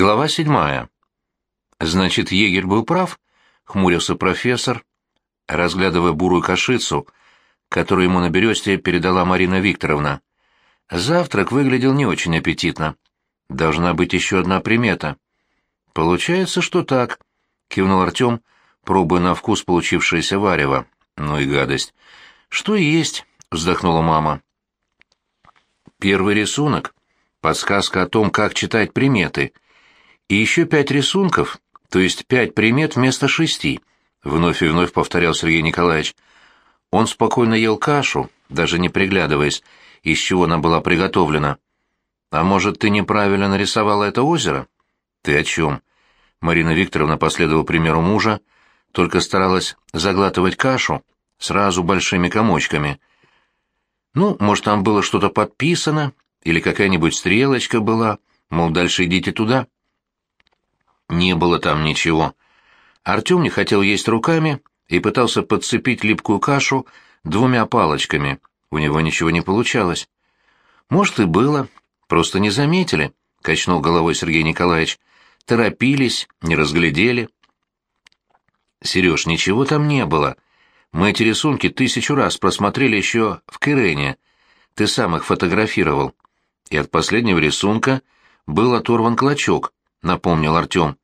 Глава седьмая. Значит, егерь был прав, хмурился профессор, разглядывая бурую кашицу, которую ему на бересте передала Марина Викторовна. Завтрак выглядел не очень аппетитно. Должна быть еще одна примета. Получается, что так, кивнул Артем, пробуя на вкус получившееся варево. Ну и гадость. Что есть, вздохнула мама. Первый рисунок — подсказка о том, как читать приметы — и еще пять рисунков, то есть пять примет вместо шести, вновь и вновь повторял Сергей Николаевич. Он спокойно ел кашу, даже не приглядываясь, из чего она была приготовлена. «А может, ты неправильно нарисовала это озеро?» «Ты о чем?» Марина Викторовна последовала примеру мужа, только старалась заглатывать кашу сразу большими комочками. «Ну, может, там было что-то подписано, или какая-нибудь стрелочка была, мол, дальше идите туда». Не было там ничего. Артем не хотел есть руками и пытался подцепить липкую кашу двумя палочками. У него ничего не получалось. «Может, и было. Просто не заметили», — качнул головой Сергей Николаевич. «Торопились, не разглядели». «Сереж, ничего там не было. Мы эти рисунки тысячу раз просмотрели еще в Кырене. Ты сам их фотографировал. И от последнего рисунка был оторван клочок, — напомнил Артем.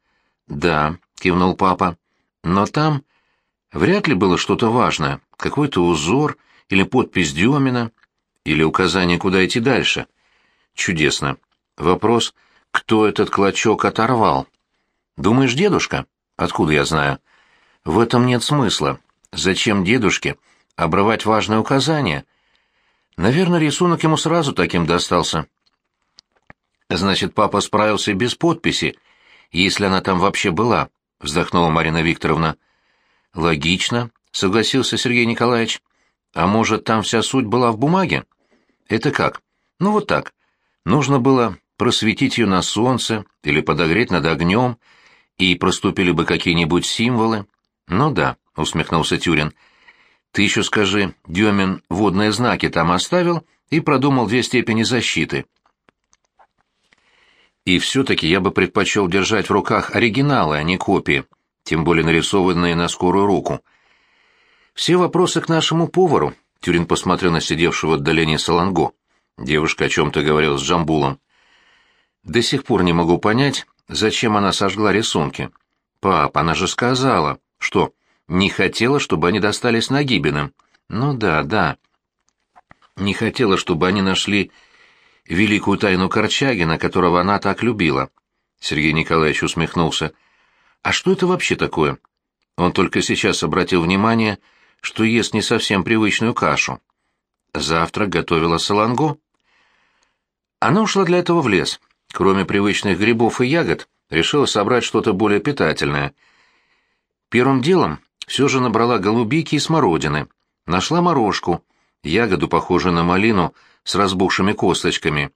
«Да», — кивнул папа. «Но там вряд ли было что-то важное, какой-то узор или подпись Демина, или указание, куда идти дальше. Чудесно. Вопрос, кто этот клочок оторвал? Думаешь, дедушка? Откуда я знаю? В этом нет смысла. Зачем дедушке обрывать важное указание? Наверное, рисунок ему сразу таким достался». Значит, папа справился без подписи, если она там вообще была, вздохнула Марина Викторовна. Логично, согласился Сергей Николаевич. А может, там вся суть была в бумаге? Это как? Ну вот так. Нужно было просветить ее на солнце или подогреть над огнем, и проступили бы какие-нибудь символы. Ну да, усмехнулся Тюрин. Ты еще скажи, Демин водные знаки там оставил и продумал две степени защиты. И все-таки я бы предпочел держать в руках оригиналы, а не копии, тем более нарисованные на скорую руку. Все вопросы к нашему повару. Тюрин посмотрел на сидевшего в отдалении Саланго. Девушка о чем-то говорила с Джамбулом. До сих пор не могу понять, зачем она сожгла рисунки. Пап, она же сказала, что не хотела, чтобы они достались Нагибиным. Ну да, да. Не хотела, чтобы они нашли великую тайну Корчагина, которого она так любила. Сергей Николаевич усмехнулся. А что это вообще такое? Он только сейчас обратил внимание, что ест не совсем привычную кашу. Завтрак готовила Саланго. Она ушла для этого в лес. Кроме привычных грибов и ягод, решила собрать что-то более питательное. Первым делом все же набрала голубики и смородины. Нашла морожку, ягоду, похожую на малину, с разбухшими косточками.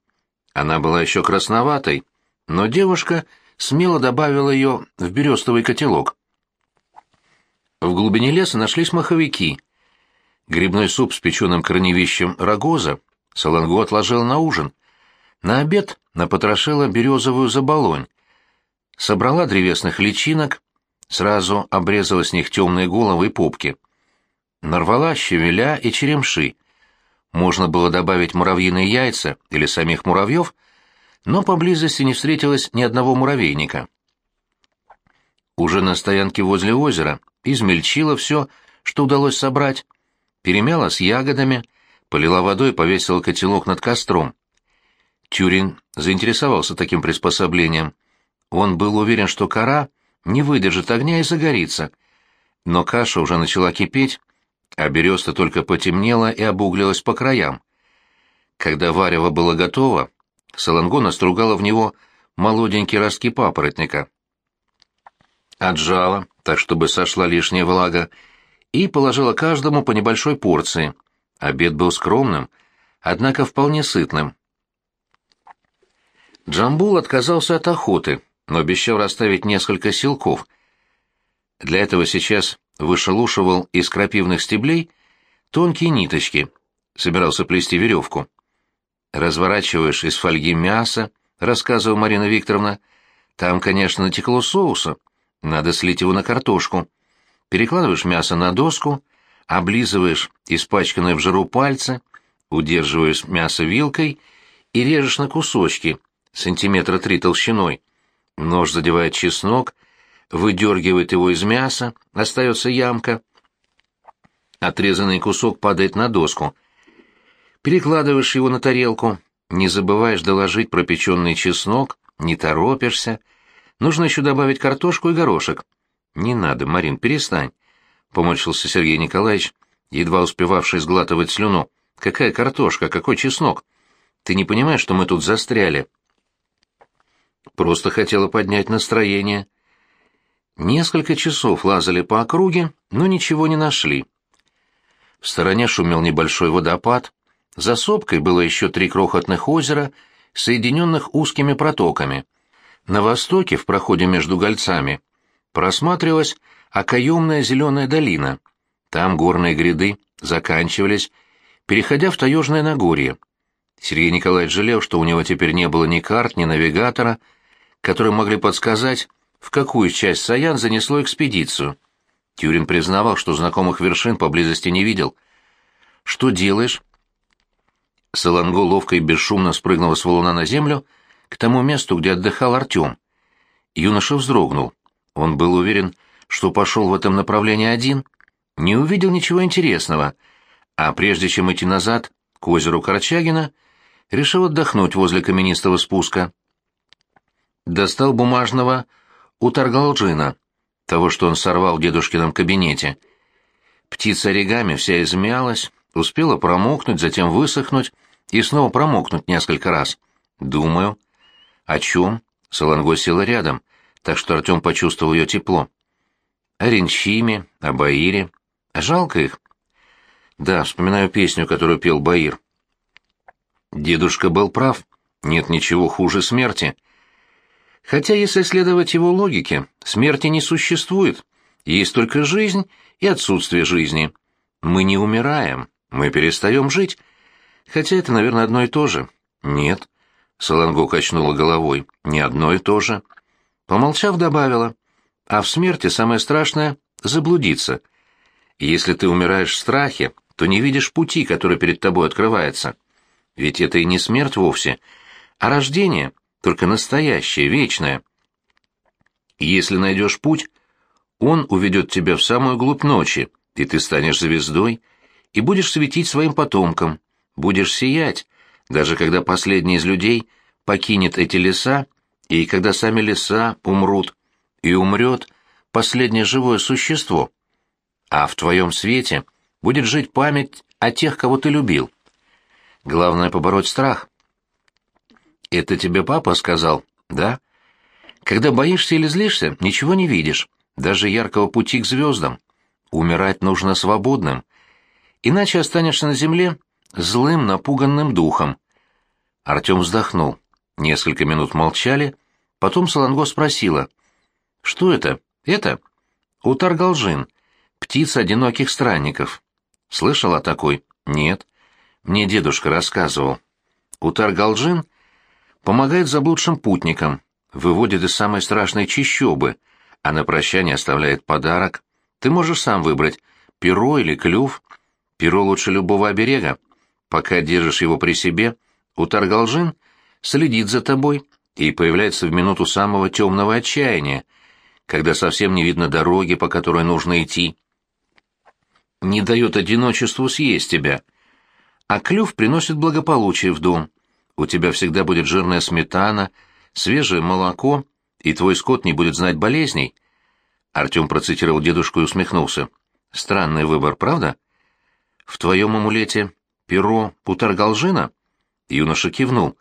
Она была еще красноватой, но девушка смело добавила ее в берестовый котелок. В глубине леса нашлись маховики. Грибной суп с печеным корневищем рогоза Салангу отложил на ужин. На обед напотрошила березовую заболонь. Собрала древесных личинок, сразу обрезала с них темные головы и попки. Нарвала щавеля и черемши — можно было добавить муравьиные яйца или самих муравьев, но поблизости не встретилось ни одного муравейника. Уже на стоянке возле озера измельчила все, что удалось собрать, перемяла с ягодами, полила водой и повесила котелок над костром. Тюрин заинтересовался таким приспособлением. Он был уверен, что кора не выдержит огня и загорится. Но каша уже начала кипеть, а береста только потемнела и обуглилась по краям. Когда варево было готово, Саланго настругала в него молоденькие ростки папоротника. Отжала, так чтобы сошла лишняя влага, и положила каждому по небольшой порции. Обед был скромным, однако вполне сытным. Джамбул отказался от охоты, но обещал расставить несколько силков. Для этого сейчас вышелушивал из крапивных стеблей тонкие ниточки, собирался плести веревку. Разворачиваешь из фольги мясо, рассказывала Марина Викторовна, Там, конечно, натекло соуса. Надо слить его на картошку. Перекладываешь мясо на доску, облизываешь испачканные в жиру пальцы, удерживаешь мясо вилкой и режешь на кусочки, сантиметра три толщиной. Нож задевает чеснок, выдергивает его из мяса, остается ямка. Отрезанный кусок падает на доску. Перекладываешь его на тарелку, не забываешь доложить пропеченный чеснок, не торопишься. Нужно еще добавить картошку и горошек. Не надо, Марин, перестань, — поморщился Сергей Николаевич, едва успевавший сглатывать слюну. Какая картошка, какой чеснок? Ты не понимаешь, что мы тут застряли? Просто хотела поднять настроение. Несколько часов лазали по округе, но ничего не нашли. В стороне шумел небольшой водопад, за сопкой было еще три крохотных озера, соединенных узкими протоками. На востоке, в проходе между гольцами, просматривалась окаемная зеленая долина. Там горные гряды заканчивались, переходя в таежное Нагорье. Сергей Николаевич жалел, что у него теперь не было ни карт, ни навигатора, которые могли подсказать, в какую часть Саян занесло экспедицию. Тюрин признавал, что знакомых вершин поблизости не видел. «Что делаешь?» Саланго ловко и бесшумно спрыгнула с валуна на землю к тому месту, где отдыхал Артем. Юноша вздрогнул. Он был уверен, что пошел в этом направлении один, не увидел ничего интересного, а прежде чем идти назад, к озеру Корчагина, решил отдохнуть возле каменистого спуска. Достал бумажного у Таргалджина, того, что он сорвал в дедушкином кабинете. Птица оригами вся измялась, успела промокнуть, затем высохнуть и снова промокнуть несколько раз. Думаю. О чем? Солонго села рядом, так что Артем почувствовал ее тепло. О Ренчиме, о Баире. Жалко их. Да, вспоминаю песню, которую пел Баир. Дедушка был прав. Нет ничего хуже смерти. Хотя, если следовать его логике, смерти не существует. Есть только жизнь и отсутствие жизни. Мы не умираем, мы перестаем жить. Хотя это, наверное, одно и то же. Нет. Саланго качнула головой. Не одно и то же. Помолчав, добавила. А в смерти самое страшное — заблудиться. Если ты умираешь в страхе, то не видишь пути, который перед тобой открывается. Ведь это и не смерть вовсе, а рождение, только настоящее, вечное. Если найдешь путь, он уведет тебя в самую глубь ночи, и ты станешь звездой, и будешь светить своим потомкам, будешь сиять, даже когда последний из людей покинет эти леса, и когда сами леса умрут, и умрет последнее живое существо. А в твоем свете будет жить память о тех, кого ты любил. Главное — побороть страх. «Это тебе папа сказал?» «Да». «Когда боишься или злишься, ничего не видишь, даже яркого пути к звездам. Умирать нужно свободным, иначе останешься на земле злым, напуганным духом». Артем вздохнул. Несколько минут молчали, потом Солонго спросила. «Что это? Это?» «Утар Галжин, птица одиноких странников». «Слышал о такой?» «Нет». Мне дедушка рассказывал. Утар Галжин помогает заблудшим путникам, выводит из самой страшной чищобы, а на прощание оставляет подарок. Ты можешь сам выбрать, перо или клюв. Перо лучше любого оберега. Пока держишь его при себе, Утар Галжин следит за тобой и появляется в минуту самого темного отчаяния, когда совсем не видно дороги, по которой нужно идти. Не дает одиночеству съесть тебя — а клюв приносит благополучие в дом. У тебя всегда будет жирная сметана, свежее молоко, и твой скот не будет знать болезней. Артем процитировал дедушку и усмехнулся. Странный выбор, правда? В твоем амулете перо Путаргалжина? Юноша кивнул.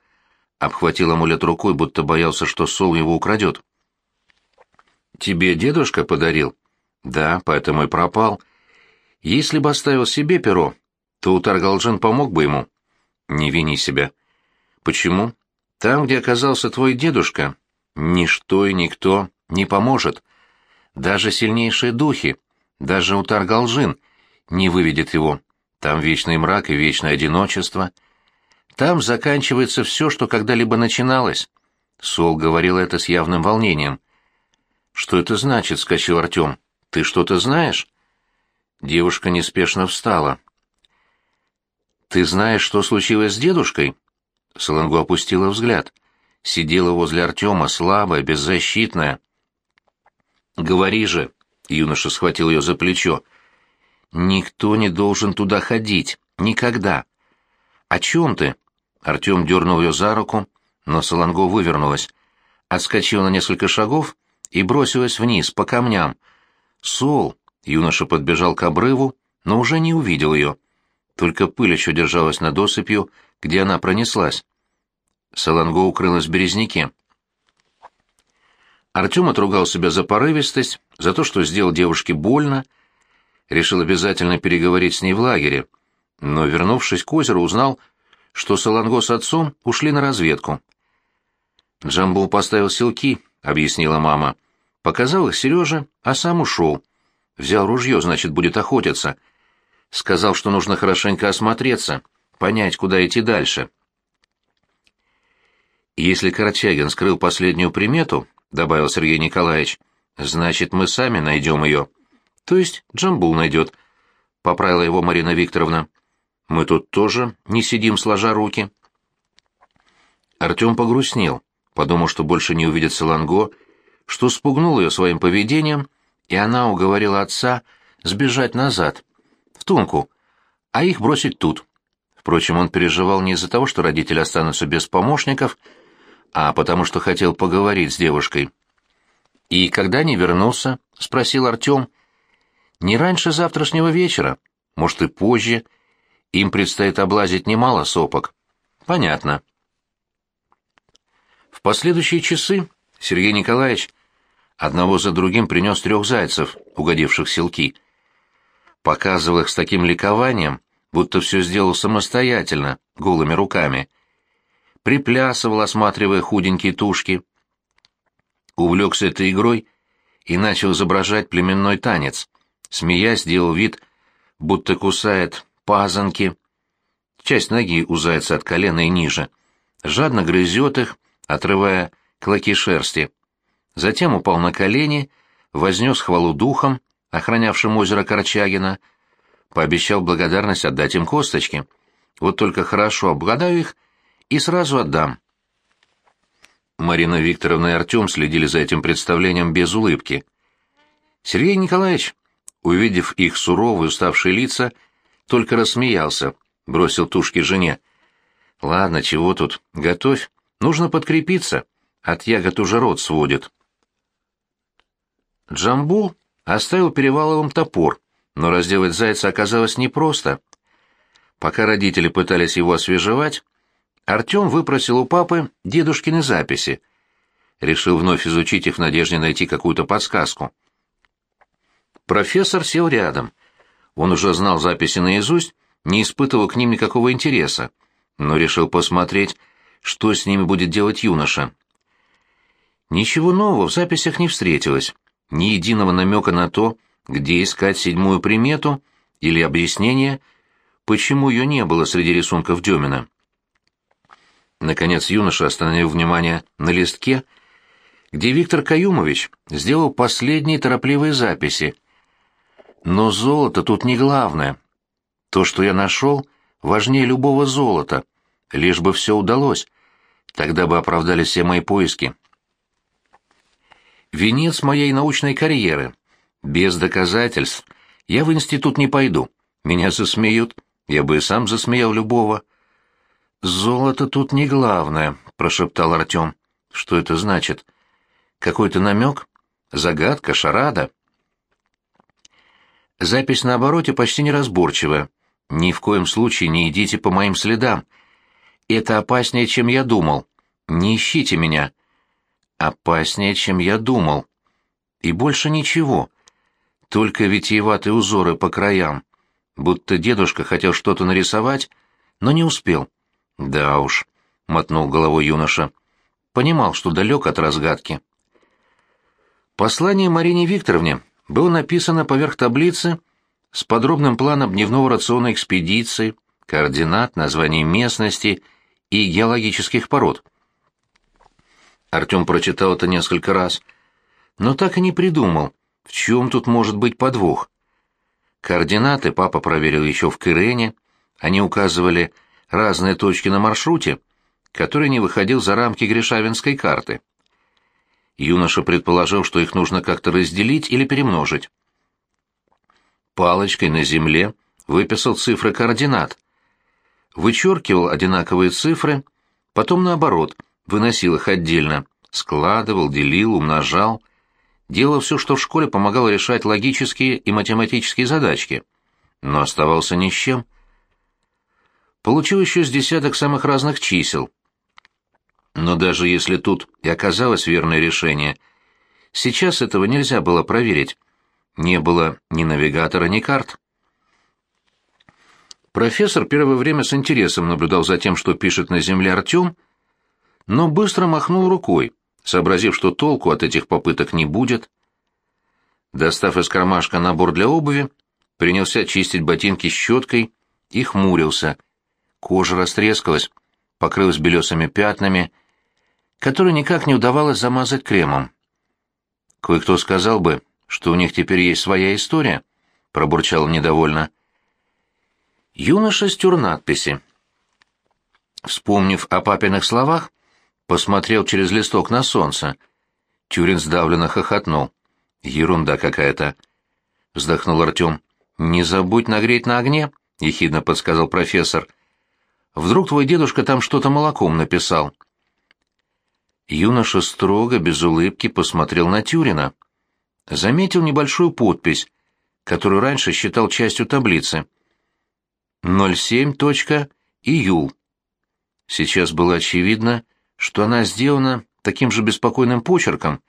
Обхватил амулет рукой, будто боялся, что Сол его украдет. «Тебе дедушка подарил?» «Да, поэтому и пропал. Если бы оставил себе перо, то Утаргалджан помог бы ему. Не вини себя. Почему? Там, где оказался твой дедушка, ничто и никто не поможет. Даже сильнейшие духи, даже Утаргалджин не выведет его. Там вечный мрак и вечное одиночество. Там заканчивается все, что когда-либо начиналось. Сол говорил это с явным волнением. «Что это значит?» — скачал Артем. «Ты что-то знаешь?» Девушка неспешно встала. «Ты знаешь, что случилось с дедушкой?» Солонгу опустила взгляд. Сидела возле Артема, слабая, беззащитная. «Говори же!» — юноша схватил ее за плечо. «Никто не должен туда ходить. Никогда!» «О чем ты?» Артем дернул ее за руку, но Солонго вывернулась. Отскочила на несколько шагов и бросилась вниз, по камням. «Сол!» — юноша подбежал к обрыву, но уже не увидел ее. Только пыль еще держалась над осыпью, где она пронеслась. Солонго укрылась в березняке. Артем отругал себя за порывистость, за то, что сделал девушке больно, решил обязательно переговорить с ней в лагере, но, вернувшись к озеру, узнал, что Солонго с отцом ушли на разведку. «Джамбул поставил селки», — объяснила мама. «Показал их Сереже, а сам ушел. Взял ружье, значит, будет охотиться. Сказал, что нужно хорошенько осмотреться, понять, куда идти дальше». «Если Корчагин скрыл последнюю примету», — добавил Сергей Николаевич, — «значит, мы сами найдем ее». «То есть Джамбул найдет», — поправила его Марина Викторовна. «Мы тут тоже не сидим сложа руки». Артем погрустнел, подумал, что больше не увидит Саланго, что спугнул ее своим поведением, и она уговорила отца сбежать назад, в Тунку, а их бросить тут. Впрочем, он переживал не из-за того, что родители останутся без помощников, — а потому что хотел поговорить с девушкой. «И когда не вернулся?» — спросил Артем. «Не раньше завтрашнего вечера, может и позже. Им предстоит облазить немало сопок». «Понятно». В последующие часы Сергей Николаевич одного за другим принес трех зайцев, угодивших селки. Показывал их с таким ликованием, будто все сделал самостоятельно, голыми руками приплясывал, осматривая худенькие тушки. Увлекся этой игрой и начал изображать племенной танец. Смеясь, делал вид, будто кусает пазанки. Часть ноги у зайца от колена и ниже. Жадно грызет их, отрывая клоки шерсти. Затем упал на колени, вознес хвалу духом, охранявшим озеро Корчагина, пообещал благодарность отдать им косточки. Вот только хорошо обгадаю их — и сразу отдам». Марина Викторовна и Артем следили за этим представлением без улыбки. Сергей Николаевич, увидев их суровые уставшие лица, только рассмеялся, бросил тушки жене. «Ладно, чего тут, готовь, нужно подкрепиться, от ягод уже рот сводит». Джамбул оставил Переваловым топор, но разделать зайца оказалось непросто. Пока родители пытались его освежевать, Артем выпросил у папы дедушкины записи. Решил вновь изучить их в надежде найти какую-то подсказку. Профессор сел рядом. Он уже знал записи наизусть, не испытывал к ним никакого интереса, но решил посмотреть, что с ними будет делать юноша. Ничего нового в записях не встретилось, ни единого намека на то, где искать седьмую примету или объяснение, почему ее не было среди рисунков Демина. Наконец юноша остановил внимание на листке, где Виктор Каюмович сделал последние торопливые записи. Но золото тут не главное. То, что я нашел, важнее любого золота, лишь бы все удалось. Тогда бы оправдались все мои поиски. Венец моей научной карьеры. Без доказательств я в институт не пойду. Меня засмеют. Я бы и сам засмеял любого. «Золото тут не главное», — прошептал Артем. «Что это значит? Какой-то намек? Загадка, шарада?» Запись на обороте почти неразборчивая. «Ни в коем случае не идите по моим следам. Это опаснее, чем я думал. Не ищите меня». «Опаснее, чем я думал». И больше ничего. Только витиеватые узоры по краям. Будто дедушка хотел что-то нарисовать, но не успел. «Да уж», — мотнул головой юноша. Понимал, что далек от разгадки. Послание Марине Викторовне было написано поверх таблицы с подробным планом дневного рациона экспедиции, координат, названий местности и геологических пород. Артем прочитал это несколько раз, но так и не придумал, в чем тут может быть подвох. Координаты папа проверил еще в Кырене, они указывали разные точки на маршруте, который не выходил за рамки Гришавинской карты. Юноша предположил, что их нужно как-то разделить или перемножить. Палочкой на земле выписал цифры координат. Вычеркивал одинаковые цифры, потом наоборот, выносил их отдельно, складывал, делил, умножал. Делал все, что в школе помогало решать логические и математические задачки. Но оставался ни с чем. Получил еще с десяток самых разных чисел. Но даже если тут и оказалось верное решение, сейчас этого нельзя было проверить. Не было ни навигатора, ни карт. Профессор первое время с интересом наблюдал за тем, что пишет на земле Артем, но быстро махнул рукой, сообразив, что толку от этих попыток не будет. Достав из кармашка набор для обуви, принялся чистить ботинки щеткой и хмурился. Кожа растрескалась, покрылась белесыми пятнами, которые никак не удавалось замазать кремом. Кое-кто сказал бы, что у них теперь есть своя история, пробурчал недовольно. Юноша стер надписи. Вспомнив о папиных словах, посмотрел через листок на солнце. Тюрин сдавленно хохотнул. «Ерунда какая-то», — вздохнул Артем. «Не забудь нагреть на огне», — ехидно подсказал профессор. «Вдруг твой дедушка там что-то молоком написал?» Юноша строго, без улыбки, посмотрел на Тюрина заметил небольшую подпись, которую раньше считал частью таблицы. 07.июл. Сейчас было очевидно, что она сделана таким же беспокойным почерком,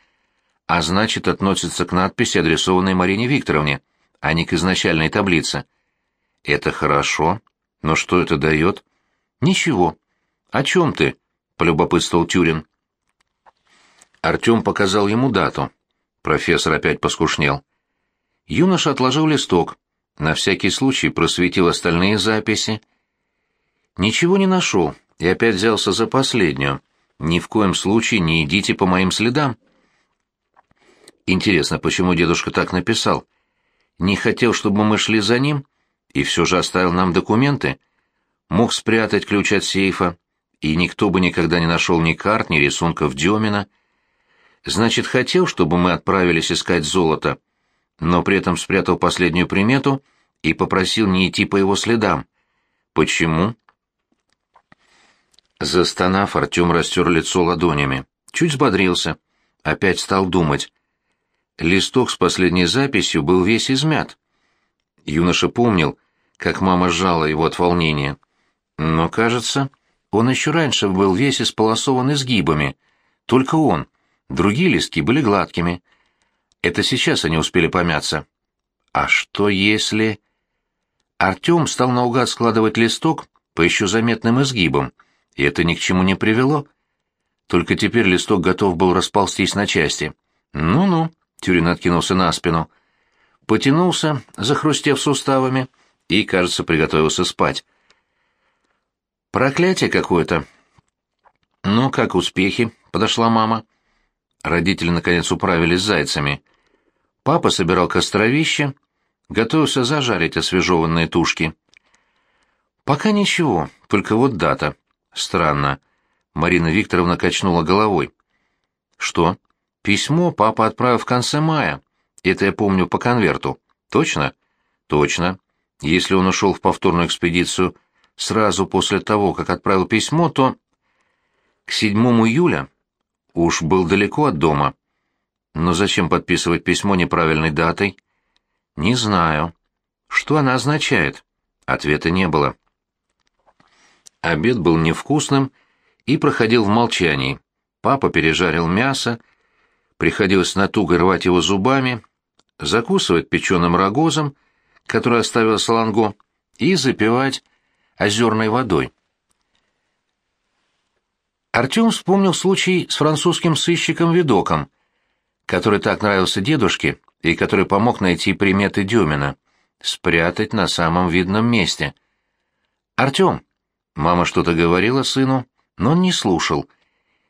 а значит, относится к надписи, адресованной Марине Викторовне, а не к изначальной таблице. Это хорошо, но что это дает? Ничего. О чем ты? — полюбопытствовал Тюрин. Артем показал ему дату. Профессор опять поскушнел. Юноша отложил листок, на всякий случай просветил остальные записи. Ничего не нашел и опять взялся за последнюю. Ни в коем случае не идите по моим следам. Интересно, почему дедушка так написал? Не хотел, чтобы мы шли за ним, и все же оставил нам документы. Мог спрятать ключ от сейфа, и никто бы никогда не нашел ни карт, ни рисунков Демина. Значит, хотел, чтобы мы отправились искать золото, но при этом спрятал последнюю примету и попросил не идти по его следам. Почему? Застонав, Артем растер лицо ладонями. Чуть взбодрился. Опять стал думать. Листок с последней записью был весь измят. Юноша помнил, как мама сжала его от волнения. Но, кажется, он еще раньше был весь исполосован изгибами. Только он — Другие листки были гладкими. Это сейчас они успели помяться. А что если... Артем стал наугад складывать листок по еще заметным изгибам, и это ни к чему не привело. Только теперь листок готов был расползтись на части. «Ну-ну», — Тюрин откинулся на спину, потянулся, захрустев суставами, и, кажется, приготовился спать. «Проклятие какое-то». «Ну, как успехи?» — подошла мама. Родители, наконец, управились зайцами. Папа собирал костровище, готовился зажарить освежеванные тушки. Пока ничего, только вот дата. Странно. Марина Викторовна качнула головой. Что? Письмо папа отправил в конце мая. Это я помню по конверту. Точно? Точно. Если он ушел в повторную экспедицию сразу после того, как отправил письмо, то... К 7 июля Уж был далеко от дома. Но зачем подписывать письмо неправильной датой? Не знаю. Что она означает? Ответа не было. Обед был невкусным и проходил в молчании. Папа пережарил мясо, приходилось натуго рвать его зубами, закусывать печеным рогозом, который оставил Саланго, и запивать озерной водой. Артем вспомнил случай с французским сыщиком Видоком, который так нравился дедушке и который помог найти приметы Дюмина, спрятать на самом видном месте. «Артем!» — мама что-то говорила сыну, но он не слушал.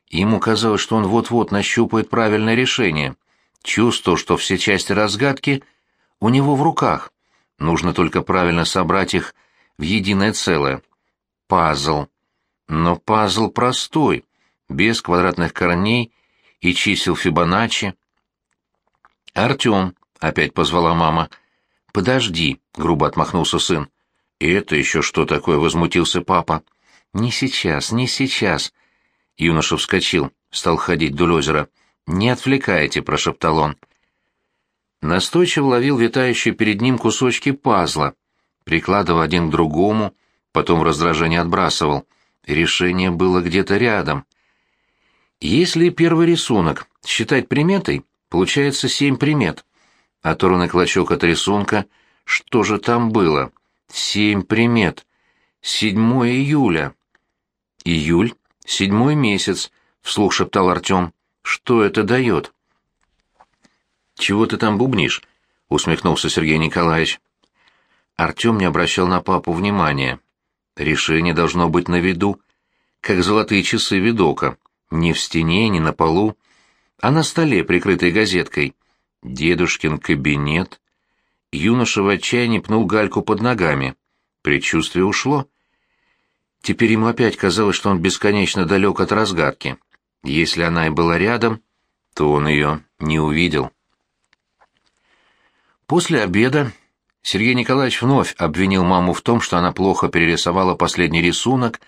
Ему казалось, что он вот-вот нащупает правильное решение. Чувствовал, что все части разгадки у него в руках. Нужно только правильно собрать их в единое целое. Пазл. Но пазл простой, без квадратных корней и чисел Фибоначчи. «Артем», — опять позвала мама. «Подожди», — грубо отмахнулся сын. «И это еще что такое?» — возмутился папа. «Не сейчас, не сейчас». Юноша вскочил, стал ходить вдоль озера. «Не отвлекайте», — прошептал он. Настойчиво ловил витающие перед ним кусочки пазла, прикладывал один к другому, потом в раздражении отбрасывал. Решение было где-то рядом. Если первый рисунок считать приметой, получается семь примет. Оторванный клочок от рисунка, что же там было? Семь примет. Седьмое июля. Июль, седьмой месяц, вслух шептал Артем. Что это дает? Чего ты там бубнишь? усмехнулся Сергей Николаевич. Артем не обращал на папу внимания. Решение должно быть на виду, как золотые часы видока. Ни в стене, ни на полу, а на столе, прикрытой газеткой. Дедушкин кабинет. Юноша в отчаянии пнул гальку под ногами. Предчувствие ушло. Теперь ему опять казалось, что он бесконечно далек от разгадки. Если она и была рядом, то он ее не увидел. После обеда Сергей Николаевич вновь обвинил маму в том, что она плохо перерисовала последний рисунок,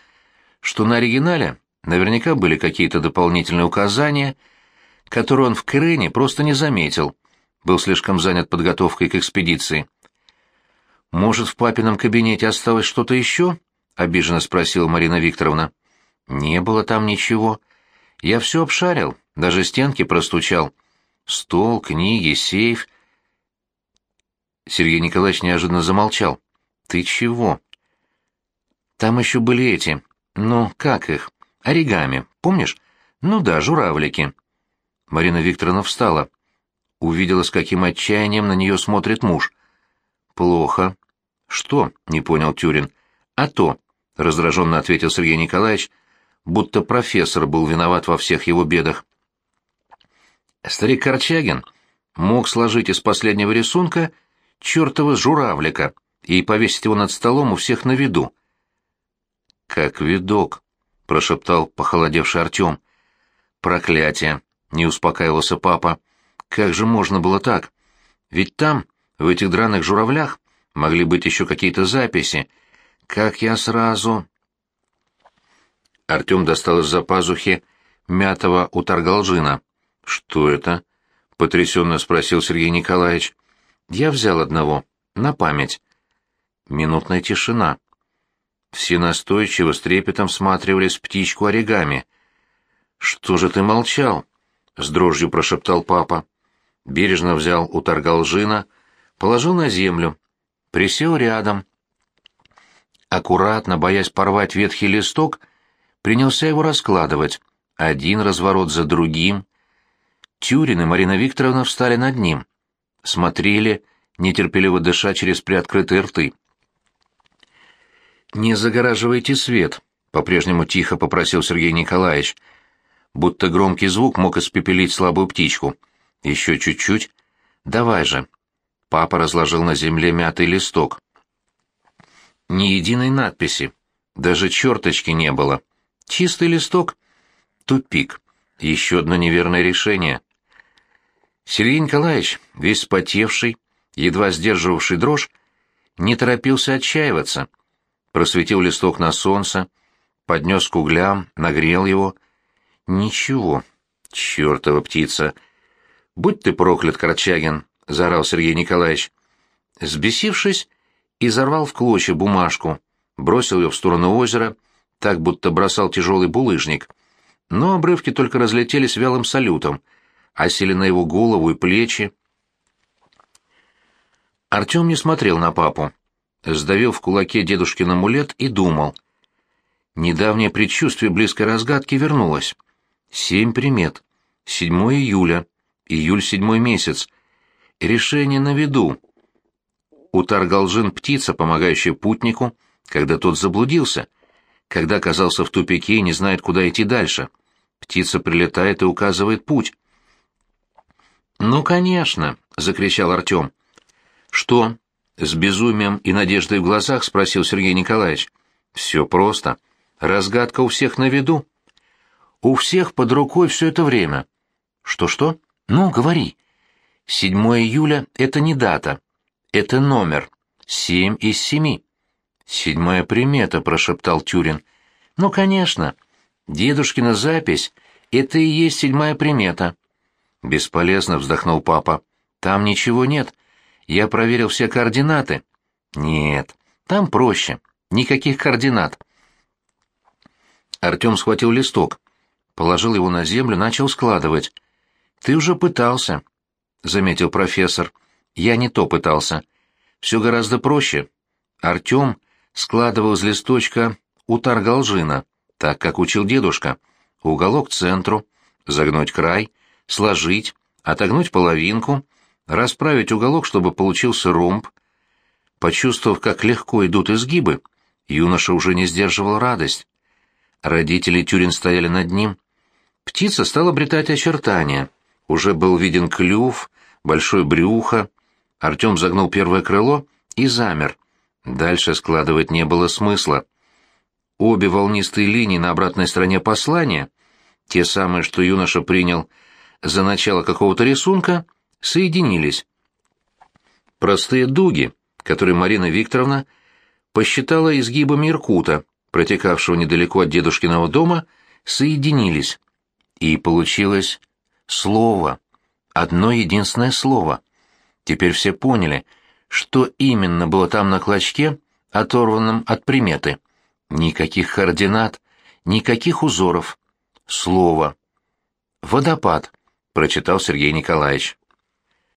что на оригинале наверняка были какие-то дополнительные указания, которые он в Крене просто не заметил, был слишком занят подготовкой к экспедиции. «Может, в папином кабинете осталось что-то еще?» — обиженно спросила Марина Викторовна. «Не было там ничего. Я все обшарил, даже стенки простучал. Стол, книги, сейф». Сергей Николаевич неожиданно замолчал. «Ты чего?» «Там еще были эти. Ну, как их? Оригами, помнишь? Ну да, журавлики». Марина Викторовна встала увидела, с каким отчаянием на нее смотрит муж. «Плохо». «Что?» — не понял Тюрин. «А то», — раздраженно ответил Сергей Николаевич, будто профессор был виноват во всех его бедах. Старик Корчагин мог сложить из последнего рисунка чертова журавлика и повесить его над столом у всех на виду. «Как видок», — прошептал похолодевший Артем. «Проклятие!» — не успокаивался папа. Как же можно было так? Ведь там, в этих драных журавлях, могли быть еще какие-то записи. Как я сразу... Артем достал из-за пазухи мятого утаргалжина. «Что это?» — потрясенно спросил Сергей Николаевич. «Я взял одного, на память». Минутная тишина. Все настойчиво с трепетом всматривались в птичку оригами. «Что же ты молчал?» — с дрожью прошептал папа бережно взял у торгалжина, положил на землю, присел рядом. Аккуратно, боясь порвать ветхий листок, принялся его раскладывать, один разворот за другим. Тюрин и Марина Викторовна встали над ним, смотрели, нетерпеливо дыша через приоткрытые рты. «Не загораживайте свет», — по-прежнему тихо попросил Сергей Николаевич, будто громкий звук мог испепелить слабую птичку — еще чуть-чуть. Давай же. Папа разложил на земле мятый листок. Ни единой надписи. Даже черточки не было. Чистый листок. Тупик. Еще одно неверное решение. Сергей Николаевич, весь спотевший, едва сдерживавший дрожь, не торопился отчаиваться. Просветил листок на солнце, поднес к углям, нагрел его. Ничего. Чертова птица! «Будь ты проклят, Корчагин!» — заорал Сергей Николаевич. Сбесившись, изорвал в клочья бумажку, бросил ее в сторону озера, так будто бросал тяжелый булыжник. Но обрывки только разлетелись вялым салютом, осели на его голову и плечи. Артем не смотрел на папу, сдавил в кулаке дедушкин амулет и думал. Недавнее предчувствие близкой разгадки вернулось. Семь примет. 7 июля. Июль седьмой месяц. Решение на виду. Утар-Галжин — птица, помогающая путнику, когда тот заблудился, когда оказался в тупике и не знает, куда идти дальше. Птица прилетает и указывает путь. «Ну, конечно!» — закричал Артем. «Что?» — с безумием и надеждой в глазах спросил Сергей Николаевич. «Все просто. Разгадка у всех на виду. У всех под рукой все это время». «Что-что? Ну, говори». «7 июля — это не дата. Это номер. Семь из семи». «Седьмая примета», — прошептал Тюрин. «Ну, конечно. Дедушкина запись — это и есть седьмая примета». Бесполезно вздохнул папа. Там ничего нет. Я проверил все координаты. Нет, там проще. Никаких координат. Артем схватил листок, положил его на землю, начал складывать. Ты уже пытался, заметил профессор. Я не то пытался. Все гораздо проще. Артем складывал из листочка утар галжина, так как учил дедушка. Уголок к центру, загнуть край — сложить, отогнуть половинку, расправить уголок, чтобы получился ромб. Почувствовав, как легко идут изгибы, юноша уже не сдерживал радость. Родители Тюрин стояли над ним. Птица стала обретать очертания. Уже был виден клюв, большое брюхо. Артем загнул первое крыло и замер. Дальше складывать не было смысла. Обе волнистые линии на обратной стороне послания, те самые, что юноша принял за начало какого-то рисунка соединились. Простые дуги, которые Марина Викторовна посчитала изгибами Иркута, протекавшего недалеко от дедушкиного дома, соединились. И получилось слово. Одно единственное слово. Теперь все поняли, что именно было там на клочке, оторванном от приметы. Никаких координат, никаких узоров. Слово. Водопад. — прочитал Сергей Николаевич.